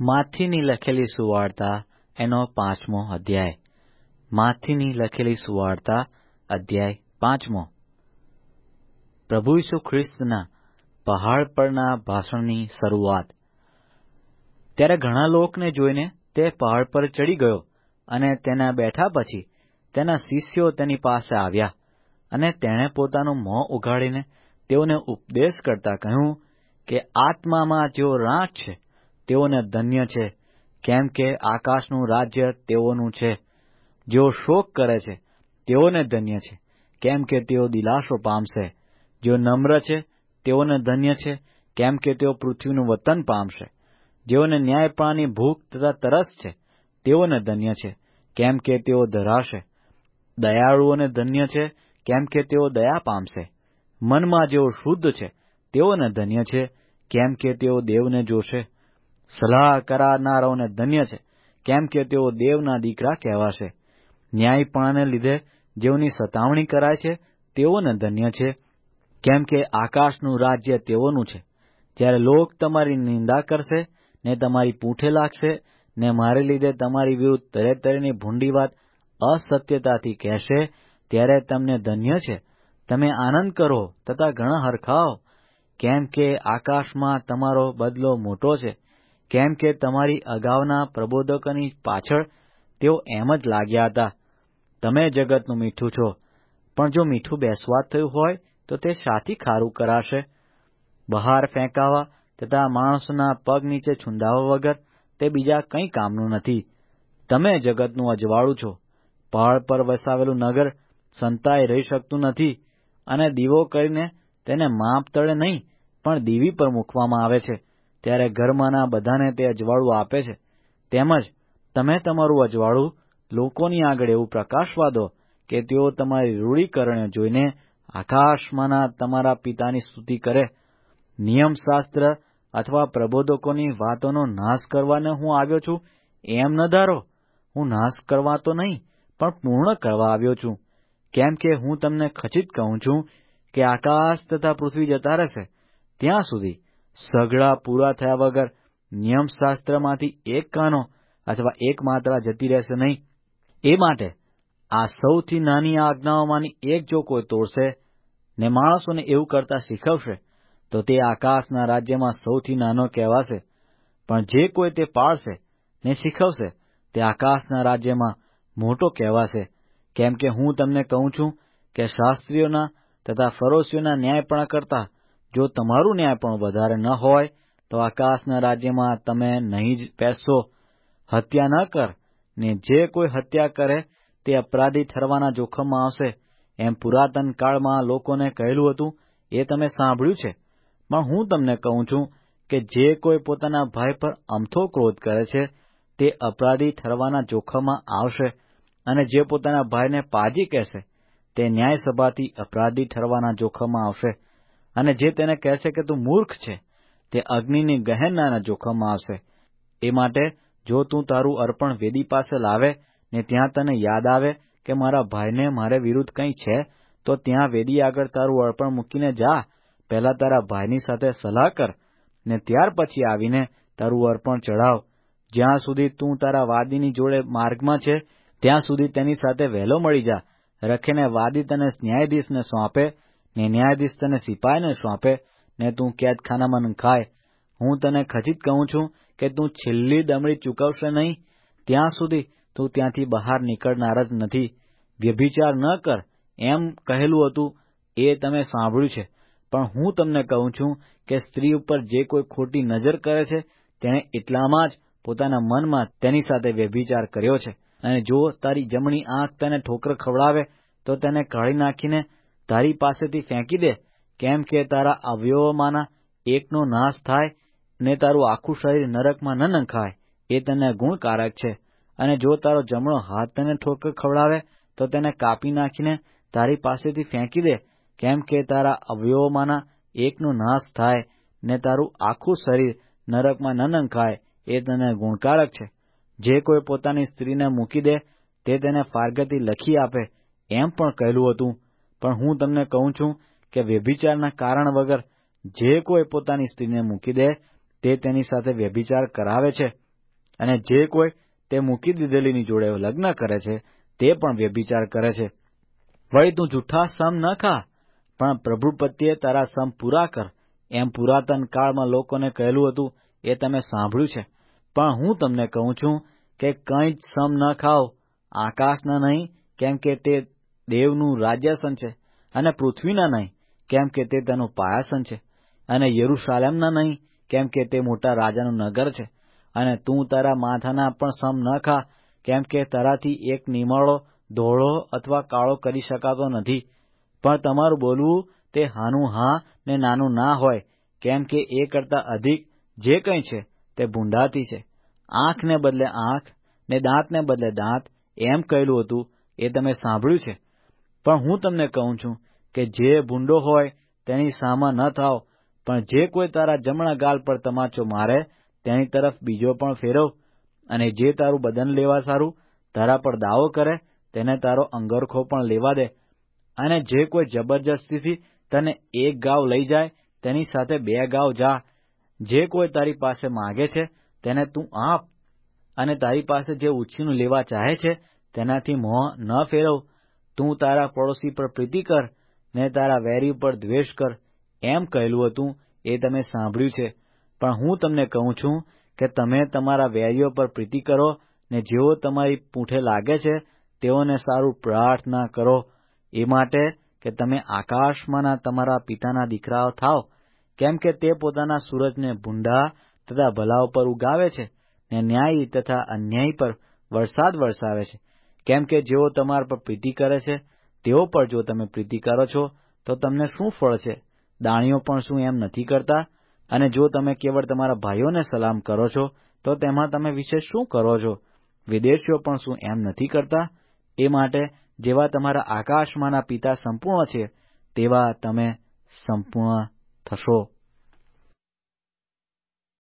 માથીની લખેલી સુવાર્તા, એનો પાંચમો અધ્યાય. માથીની લખેલી સુવાર્તા, અધ્યાય પાંચમો. પ્રભુ ઈસુ ખ્રિસ્તના પહાડ પરના ભાષણની શરૂઆત. ત્યારે ઘણા લોકને જોઈને તે પહાડ પર ચડી ગયો અને તેના બેઠા પછી તેના શિષ્યો તેની પાસે આવ્યા અને તેણે પોતાનું મોં ઉઘાડીને તેઓને ઉપદેશ કરતા કહ્યું કે આત્મામાં જેઓ રાખ છે તેઓને ધન્ય છે, કેમ કે આકાશનું રાજ્ય તેઓનું છે. જેઓ શોક કરે છે, તેઓને ધન્ય છે, કેમ કે તેઓ દિલાસો પામશે. જેઓ નમ્ર છે, તેઓને ધન્ય છે, કેમ કે તેઓ પૃથ્વીનું વતન પામશે. જેઓને ન્યાયપાની ભૂખ તથા તરસ છે, તેઓને ધન્ય છે, કેમ કે તેઓ ધરાશે. દયાળુઓને ધન્ય છે, કેમ કે તેઓ દયા પામશે. મનમાં જેઓ શુદ્ધ છે, તેઓને ધન્ય છે, કેમ કે તેઓ દેવને જોશે. સલાહ કરાવનારાઓને ધન્ય છે. કેમ કે તેઓ દેવના દીકરા કહેવાશે. ન્યાયપણાને લીધે જેઓની સતાવણી કરાય છે, તેઓને ધન્ય છે. કેમ કે આકાશનું રાજ્ય તેઓનું છે. જ્યારે લોક તમારી નિંદા કરશે, ને તમારી પૂંઠે લાગશે, ને મારે લીધે તમારી વિરુદ્ધ તરે તરેની ભૂંડી વાત અસત્યતાથી કહેશે, ત્યારે તમને ધન્ય છે. તમે આનંદ કરો તથા ઘણા હરખાઓ. કેમ કે આકાશમાં તમારો બદલો મોટો છે. કેમ કે તમારી અગાઉના પ્રબોધકોની પાછળ તેઓ એમ જ લાગ્યા હતા, તમે જગતનું મીઠું છો, પણ જો મીઠું બેસ્વાદ થયું હોય તો તે શાથી ખારું કરાશે. બહાર ફેંકાવા તથા માણસોના પગ નીચે છુંદાવા વગર તે બીજા કંઈ કામનું નથી. તમે જગતનું અજવાળું છો, પહાડ પર વસાવેલું નગર સંતાઈ રહી શકતું નથી અને દીવો કરીને તેને માપ તળે નહીં, પણ દીવી પર મૂકવામાં આવે છે. ત્યારે ઘરમાંના બધાને તે અજવાળું આપે છે. તેમજ, તમે તમારું અજવાળું લોકોની આગળ એવું પ્રકાશવા દો કે તેઓ તમારી રૂઢીકરણો જોઈને આકાશમાંના તમારા પિતાની સ્તુતિ કરે. નિયમશાસ્ત્ર અથવા પ્રબોધકોની વાતોનો નાશ કરવાને હું આવ્યો છું, એમ ન ધારો. હું નાશ કરવા તો નહીં, પણ પૂર્ણ કરવા આવ્યો છું. કેમ કે હું તમને ખચિત કહું છું કે આકાશ તથા પૃથ્વી જતા રહેશે. ત્યાં સુધી સઘળા પૂરા થયા વગર નિયમશાસ્ત્રમાંથી એક કાનો અથવા એક માત્રા જતી રહેશે નહીં. એ માટે આ સૌથી નાની આજ્ઞાઓમાંની એક જો કોઈ તોડશે ને માણસોને એવું કરતા શીખવશે, તો તે આકાશના રાજ્યમાં સૌથી નાનો કહેવાશે. પણ જે કોઈ તે પાળશે ને શીખવશે, તે આકાશના રાજ્યમાં મોટો કહેવાશે. કેમ કે હું તમને કહું છું કે શાસ્ત્રીઓના તથા ફરોશીઓના ન્યાયપણા કરતા જો તમારું ન્યાય પણ વધારે ન હોય, તો આકાશના રાજ્યમાં તમે નહીં જ બેસશો. હત્યા ન કર, ને જે કોઈ હત્યા કરે, તે અપરાધી ઠરવાના જોખમમાં આવશે. એમ પુરાતન કાળમાં લોકોને કહેલું હતું, એ તમે સાંભળ્યું છે. પણ હું તમને કહું છું કે જે કોઈ પોતાના ભાઈ પર અમથો ક્રોધ કરે છે, તે અપરાધી ઠરવાના જોખમમાં આવશે અને જે પોતાના ભાઈને પાજી કહેશે, તે ન્યાયસભાથી અપરાધી ઠરવાના જોખમમાં આવશે. અને જે તેને કહેશે કે તું મૂર્ખ છે, તે અગ્નિની ગહેનાના જોખમમાં આવશે. એ માટે જો તું તારું અર્પણ વેદી પાસે લાવે ને ત્યાં તને યાદ આવે કે મારા ભાઈને મારે વિરુદ્ધ કંઈ છે, તો ત્યાં વેદી આગળ તારું અર્પણ મૂકીને જા. પહેલા તારા ભાઈની સાથે સલાહ કર ને ત્યાર પછી આવીને તારું અર્પણ ચઢાવ. જ્યાં સુધી તું તારા વાદીની જોડે માર્ગમાં છે, ત્યાં સુધી તેની સાથે વહેલો મળી જા. રખીને વાદી તને ન્યાયાધીશને સોંપે ને ન્યાયાધીશ તને સિપાહીને સોંપે ને તું કેદખાનામાં નંખાય હું તને ખચિત કહું છું કે તું છેલ્લી દમડી ચૂકવશે નહીં. ત્યાં સુધી તું ત્યાંથી બહાર નીકળનાર જ નથી. વ્યભિચાર ન કર. એમ કહેલું હતું એ તમે સાંભળ્યું છે. પણ હું તમને કહું છું કે સ્ત્રી ઉપર જે કોઈ ખોટી નજર કરે છે, તેણે એટલામાં જ પોતાના મનમાં તેની સાથે વ્યભિચાર કર્યો છે. અને જો તારી જમણી આંખ તને ઠોકર ખવડાવે, તો તેને કાઢી નાખીને તારી પાસેથી ફેંકી દે, કેમ કે તારા અવયવોમાંના એકનો નાશ થાય ને તારું આખું શરીર નરકમાં ન નંખાય, એ તને ગુણકારક છે. અને જો તારો જમણો હાથ તને ઠોકર ખવડાવે, તો તેને કાપી નાખીને તારી પાસેથી ફેંકી દે, કેમ કે તારા અવયવોમાંના એકનો નાશ થાય ને તારું આખું શરીર નરકમાં ન નંખાય, એ તને ગુણકારક છે. જે કોઈ પોતાની સ્ત્રીને મૂકી દે, તે તેને ફારગતી લખી આપે, એમ પણ કહેલું હતું. પણ હું તમને કહું છું કે વ્યભિચારના કારણ વગર જે કોઈ પોતાની સ્ત્રીને મૂકી દે, તે તેની સાથે વ્યભિચાર કરાવે છે. અને જે કોઈ તે મૂકી દીધેલીની જોડે લગ્ન કરે છે, તે પણ વ્યભિચાર કરે છે. વળી તું જૂઠા સમ ન ખા, પણ પ્રભુ પ્રત્યે તારા સમ પૂરા કર. એમ પુરાતન કાળમાં લોકોને કહેલું હતું, એ તમે સાંભળ્યું છે. પણ હું તમને કહું છું કે કંઈ જ સમ ન ખાઓ. આકાશના નહીં, કેમ કે તે દેવનું રાજ્યાસન છે અને પૃથ્વીના નહીં, કેમ કે તે તેનું પાયાસન છે. અને યરૂશાલેમના નહીં, કેમ કે તે મોટા રાજાનું નગર છે. અને તું તારા માથાના પણ સમ ન ખા, કેમ કે તારાથી એક નિમળો, ધોળો અથવા કાળો કરી શકાતો નથી. પણ તમારું બોલવું તે હાનું હા ને નાનું ના હોય, કેમ કે એ કરતાં અધિક જે કંઈ છે તે ભૂંડાતી છે. આંખને બદલે આંખ ને દાંતને બદલે દાંત, એમ કહેલું હતું, એ તમે સાંભળ્યું છે? પણ હું તમને કહું છું કે જે ભૂંડો હોય, તેની સામા ન થાવ, પણ જે કોઈ તારા જમણા ગાલ પર તમાચો મારે, તેની તરફ બીજો પણ ફેરવ, અને જે તારું બદન લેવા સારું, તારા પર દાવો કરે, તેને તારો અંગરખો પણ લેવા દે. અને જે કોઈ જબરજસ્તીથી તને એક ગાવ લઈ જાય, તેની સાથે બે ગાવ જા. જે કોઈ તારી પાસે માગે છે, તેને તું આપ. અને તારી પાસે જે ઉછીનું લેવા ચાહે છે, તેનાથી મોં ન ફેરવ. તું તારા પડોશી પર પ્રીતિ કર ને તારા વેરી પર દ્વેષ કર. એમ કહેલું હતું એ તમે સાંભળ્યું છે. પણ હું તમને કહું છું કે તમે તમારા વેરીઓ પર પ્રીતિ કરો ને જેઓ તમારી પૂંઠે લાગે છે, તેઓને સારું પ્રાર્થના કરો. એ માટે કે તમે આકાશમાંના તમારા પિતાના દીકરાઓ થાવ કેમ કે તે પોતાના સૂરજને ભૂંડા તથા ભલા ઉપર ઉગાવે છે ને ન્યાયી તથા અન્યાયી પર વરસાદ વરસાવે છે. કેમ કે જેઓ તમારા પર પ્રીતિ કરે છે, તેઓ પર જો તમે પ્રીતિ કરો છો, તો તમને શું ફળ છે? દાણીઓ પણ શું એમ નથી કરતા? અને જો તમે કેવળ તમારા ભાઈઓને સલામ કરો છો, તો તેમાં તમે વિશેષ શું કરો છો? વિદેશીઓ પણ શું એમ નથી કરતા? એ માટે જેવા તમારા આકાશમાંના પિતા સંપૂર્ણ છે, તેવા તમે સંપૂર્ણ થશો.